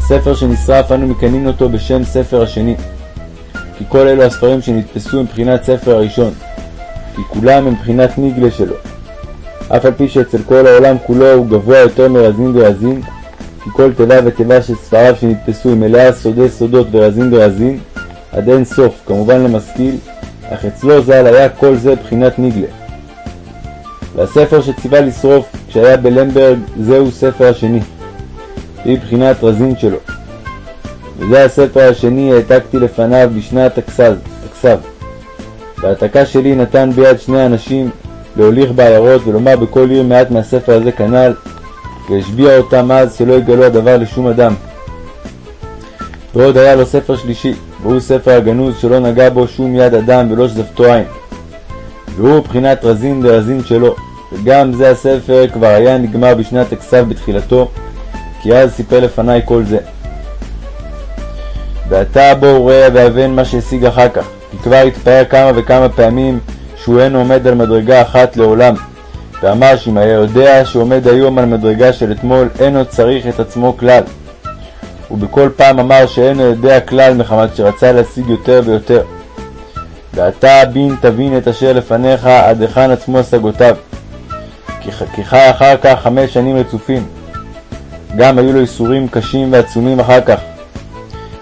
ספר שנשרף אנו מקנאים אותו בשם ספר השני. כי כל אלו הספרים שנתפסו מבחינת ספר הראשון, כי כולם הם מבחינת ניגלה שלו. אף על פי שאצל כל העולם כולו הוא גבוה יותר מרזין דרזין, כי כל תיבה ותיבה של ספריו שנתפסו היא מלאה סודי סודות ורזין דרזין, עד אין סוף, כמובן למשכיל, אך אצלו ז"ל היה כל זה בחינת ניגלה. והספר שציווה לשרוף כשהיה בלמברג זהו ספר השני, היא בחינת רזין שלו. וזה הספר השני העתקתי לפניו בשנת הכסב. והעתקה שלי נתן ביד שני אנשים להוליך בעיירות ולומר בכל עיר מעט מהספר הזה כנ"ל, והשביע אותם אז שלא יגלו הדבר לשום אדם. ועוד היה לו ספר שלישי, והוא ספר הגנוז שלא נגע בו שום יד אדם ולא שזפתו עין. והוא מבחינת רזין דרזין שלו, וגם זה הספר כבר היה נגמר בשנת הכסף בתחילתו, כי אז סיפר לפניי כל זה. ועתה בואו ראה והבן מה שהשיג אחר כך, כי כבר התפאר כמה וכמה פעמים שהוא אין עומד על מדרגה אחת לעולם, ואמר שאם היה יודע שעומד היום על מדרגה של אתמול, אין עוד צריך את עצמו כלל. ובכל פעם אמר שאינו יודע כלל מחמת שרצה להשיג יותר ויותר. ואתה בין תבין את אשר לפניך עד היכן עצמו השגותיו. כי חי אחר כך חמש שנים רצופים. גם היו לו ייסורים קשים ועצומים אחר כך.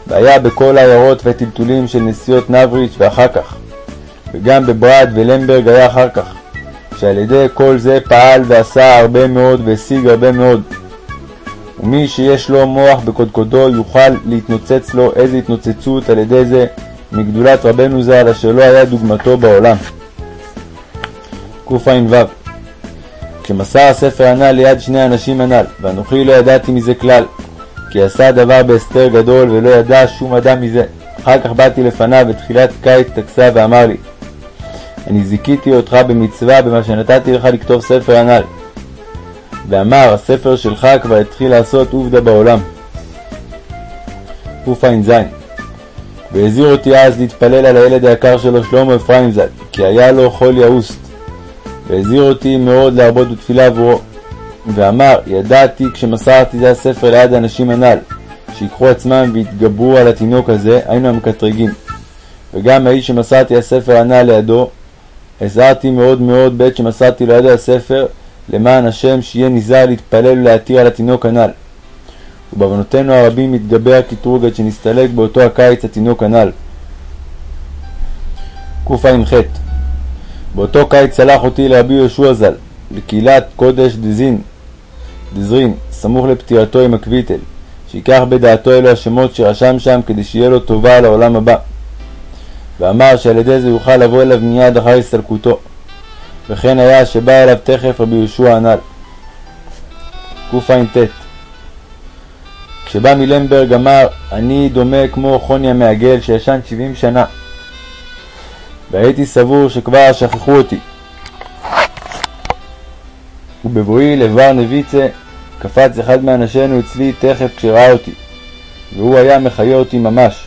והיה בכל העיירות והטלטולים של נסיעות נבריץ' ואחר כך. וגם בברד ולמברג היה אחר כך. שעל ידי כל זה פעל ועשה הרבה מאוד והשיג הרבה מאוד. ומי שיש לו מוח בקודקודו יוכל להתנוצץ לו איזה התנוצצות על ידי זה מגדולת רבנו ז"ל אשר לא היה דוגמתו בעולם. קע"ו כשמסר הספר הנ"ל ליד שני האנשים הנ"ל, ואנוכי לא ידעתי מזה כלל, כי עשה דבר בהסתר גדול ולא ידע שום אדם מזה. אחר כך באתי לפניו בתחילת קיץ תקסה ואמר לי, אני זיכיתי אותך במצווה במה שנתתי לך לכתוב ספר הנ"ל. ואמר, הספר שלך כבר התחיל לעשות עובדה בעולם. קע"ז והזהיר אותי אז להתפלל על הילד היקר שלו שלמה אפרים ז"ל, כי היה לו חול יאוסט. והזהיר אותי מאוד להרבות בתפילה עבורו. ואמר, ידעתי כשמסרתי זה הספר ליד האנשים הנ"ל, שיקחו עצמם ויתגברו על התינוק הזה, היינו המקטרגים. וגם האיש שמסרתי הספר הנ"ל לידו, הזהרתי מאוד מאוד בעת שמסרתי לידו הספר, למען השם שיהיה נזהר להתפלל ולהתיר על התינוק הנ"ל. ובעוונותינו הרבים מתגבר הקטרוג עד שנסתלק באותו הקיץ התינוק הנ"ל. קע"ח באותו קיץ שלח אותי לרבי יהושע ז"ל, לקהילת קודש דזין, דזרין, סמוך לפטירתו עם הקוויטל, שיקח בדעתו אלו השמות שרשם שם כדי שיהיה לו טובה לעולם הבא. ואמר שעל ידי זה יוכל לבוא אליו מיד אחר הסתלקותו. וכן היה שבא אליו תכף רבי יהושע הנ"ל. קע"ט כשבא מלמברג אמר, אני דומה כמו חוני המעגל שישן שבעים שנה. והייתי סבור שכבר שכחו אותי. ובבואי לבר נביצה, קפץ אחד מאנשינו אצלי תכף כשראה אותי, והוא היה מחיה אותי ממש.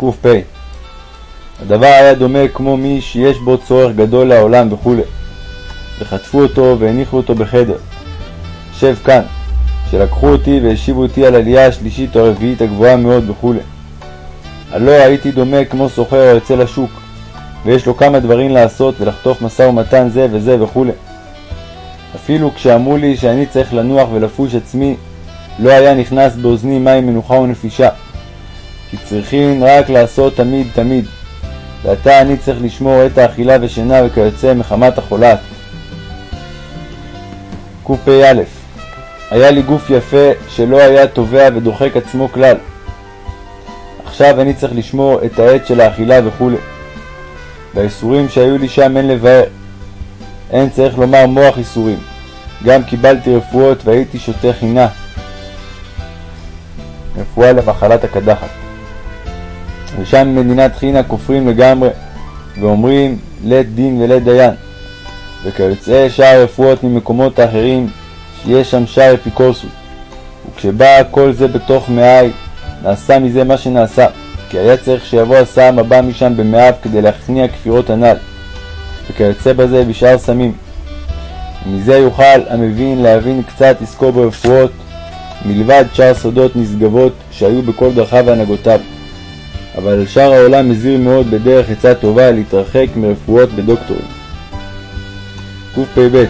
ק"פ הדבר היה דומה כמו מי שיש בו צורך גדול לעולם וכו'. וחטפו אותו והניחו אותו בחדר. שב כאן, שלקחו אותי והשיבו אותי על עלייה השלישית או הרביעית הגבוהה מאוד וכו'. הלא הייתי דומה כמו סוחר היוצא לשוק, ויש לו כמה דברים לעשות ולחטוף משא ומתן זה וזה וכולי. אפילו כשאמרו לי שאני צריך לנוח ולפוש עצמי, לא היה נכנס באוזני מים מנוחה ונפישה. כי צריכין רק לעשות תמיד תמיד. ועתה אני צריך לשמור את האכילה ושינה וכיוצא מחמת החולת. קפ"א היה לי גוף יפה שלא היה תובע ודוחק עצמו כלל. עכשיו אני צריך לשמור את העת של האכילה וכו'. והאיסורים שהיו לי שם אין לבאר. אין צריך לומר מוח איסורים. גם קיבלתי רפואות והייתי שותה חינה. רפואה למחלת הקדחת. ושם במדינת חינה כופרים לגמרי, ואומרים לית דין ולית דיין. וכיוצאי שאר הרפואות ממקומות האחרים, שיש שם שאר אפיקורסות. וכשבא כל זה בתוך מאי, נעשה מזה מה שנעשה, כי היה צריך שיבוא הסם הבא משם במאיו כדי להכניע כפירות הנ"ל, וכיוצא בזה בשאר סמים. ומזה יוכל המבין להבין קצת עסקו ברפואות, מלבד שאר סודות נשגבות שהיו בכל דרכיו והנהגותיו. אבל על שאר העולם הזהיר מאוד בדרך עצה טובה להתרחק מרפואות בדוקטורים. קפ"ב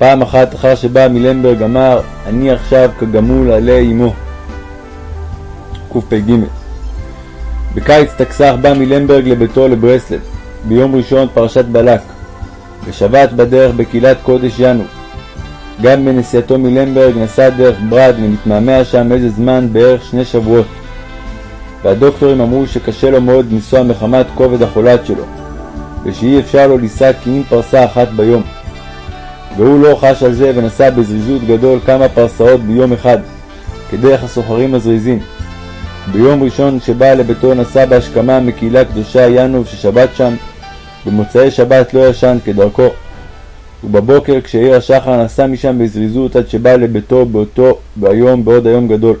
פעם אחת אחר שבא מלמברג אמר אני עכשיו כגמול עלי אמו. קפ"ג בקיץ תקסח בא מלמברג לביתו לברסלב, ביום ראשון פרשת בלק, בשבת בדרך בקהילת קודש יאנו. גם בנסיעתו מלמברג נסע דרך ברד ונתמהמה שם איזה זמן בערך שני שבועות. והדוקטורים אמרו שקשה לו מאוד לנסוע מחמת כובד החולת שלו, ושאי אפשר לו לישא כי אם פרסה אחת ביום. והוא לא חש על זה ונסע בזריזות גדול כמה פרסאות ביום אחד, כדרך הסוחרים הזריזים. ביום ראשון שבא לביתו נסע בהשכמה מקהילה קדושה ינוב ששבת שם, במוצאי שבת לא ישן כדרכו. ובבוקר כשעיר השחר נסע משם בזריזות עד שבא לביתו באותו ביום בעוד היום גדול.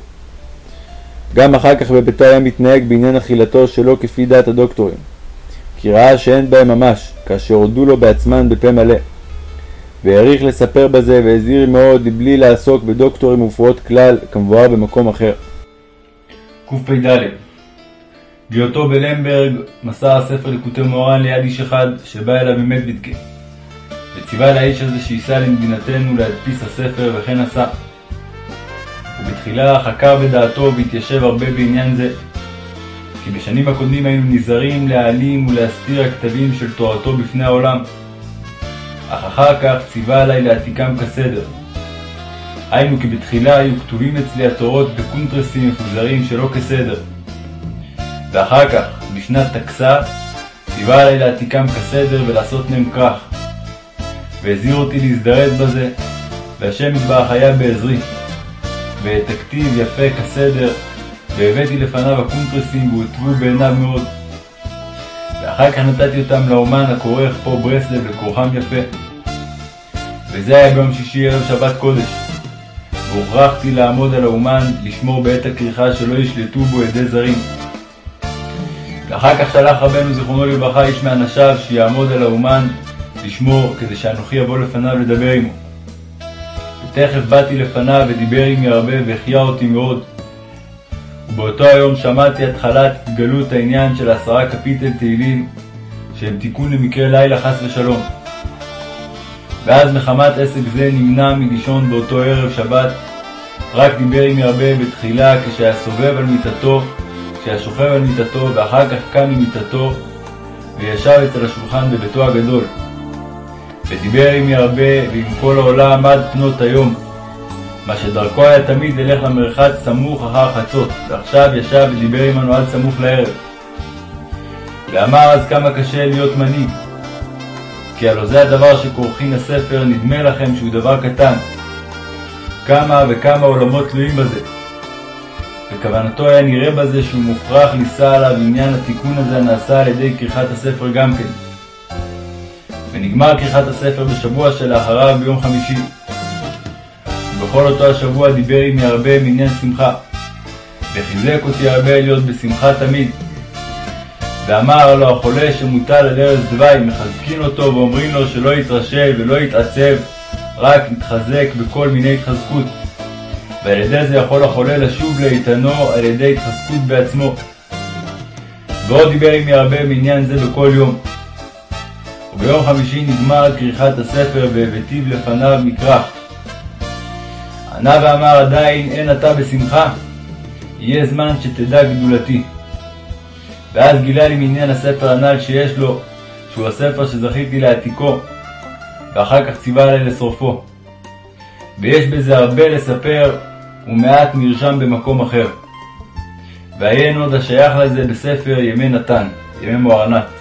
גם אחר כך בביתו היה מתנהג בעניין אכילתו שלא כפי דעת הדוקטורים, כי ראה שאין בהם ממש, כאשר הודו לו בעצמן בפה מלא. והעריך לספר בזה והזהיר מאוד בלי לעסוק בדוקטורים ורפואות כלל, כמבואר במקום אחר. קפ"ד בהיותו בלמברג מסר הספר לקוטי מורן ליד איש אחד שבא אליו ממדוודקה וציווה לאיש הזה שייסע למדינתנו להדפיס הספר וכן עשה. ובתחילה חקר בדעתו והתיישב הרבה בעניין זה כי בשנים הקודמים היינו נזהרים להעלים ולהסתיר הכתבים של תורתו בפני העולם אך אחר כך ציווה עלי להעתיקם כסדר היינו כי בתחילה היו כתובים אצלי התורות בקונטרסים מפוזרים שלא כסדר. ואחר כך, בשנת תקסה, ציווה עלי להעתיקם כסדר ולעשות מהם כרך. והזהיר אותי להזדרז בזה, והשם יתברך היה בעזרי. והעתקתיו יפה כסדר, והבאתי לפניו הקונטרסים והוטבו בעיניו מאוד. ואחר כך נתתי אותם לאומן הכורך פה ברסלב לכורחם יפה. וזה היה ביום שישי ערב שבת קודש. והוכרחתי לעמוד על האומן לשמור בעת הכריכה שלא ישלטו בו ידי זרים. ואחר כך שלח רבנו זיכרונו לברכה איש מאנשיו שיעמוד על האומן לשמור כדי שאנוכי אבוא לפניו לדבר עמו. ותכף באתי לפניו ודיבר עמי הרבה והחייה אותי מאוד. ובאותו היום שמעתי התחלת התגלות העניין של עשרה קפיטל תהילים שהם תיקון למקרה לילה חס ושלום. ואז מחמת עסק זה נמנע מלישון באותו ערב שבת, רק דיבר עמי הרבה בתחילה כשהיה סובב על מיטתו, כשהיה שוכב על מיטתו, ואחר כך קם ממיטתו, וישב אצל השולחן בביתו הגדול. ודיבר עמי הרבה, ועם כל העולם עד פנות היום, מה שדרכו היה תמיד ללך למרחץ סמוך אחר חצות, ועכשיו ישב ודיבר עמנו עד סמוך לערב. ואמר אז כמה קשה להיות מנהיג, כי הלא זה הדבר שכורחין הספר נדמה לכם שהוא דבר קטן. כמה וכמה עולמות תלויים בזה. וכוונתו היה נראה בזה שהוא מוכרח לישא עליו עניין התיקון הזה הנעשה על ידי כריכת הספר גם כן. ונגמר כריכת הספר בשבוע שלאחריו ביום חמישי. ובכל אותו השבוע דיבר עמי הרבה מעניין שמחה, וחיזק אותי הרבה להיות בשמחה תמיד. ואמר לו החולה שמוטל על ארז דווי, מחזקין אותו ואומרים לו שלא יתרשל ולא יתעצב, רק יתחזק בכל מיני התחזקות. ועל ידי זה יכול החולה לשוב לאיתנו על ידי התחזקות בעצמו. ועוד דיבר עמי הרבה בעניין זה בכל יום. וביום חמישי נגמר כריכת הספר והבאתיו לפניו מכרך. ענה ואמר עדיין אין אתה בשמחה, יהיה זמן שתדע גדולתי. ואז גילה לי מעניין הספר הנ"ל שיש לו, שהוא הספר שזכיתי להעתיקו, ואחר כך ציווה עלי לשרופו. ויש בזה הרבה לספר, ומעט נרשם במקום אחר. ועיין עוד השייך לזה בספר ימי נתן, ימי מוהרנת.